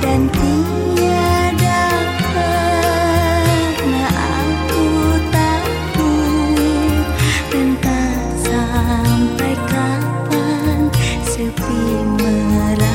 dan tiada pernah aku takut, dan tak sampai kapan sepi merah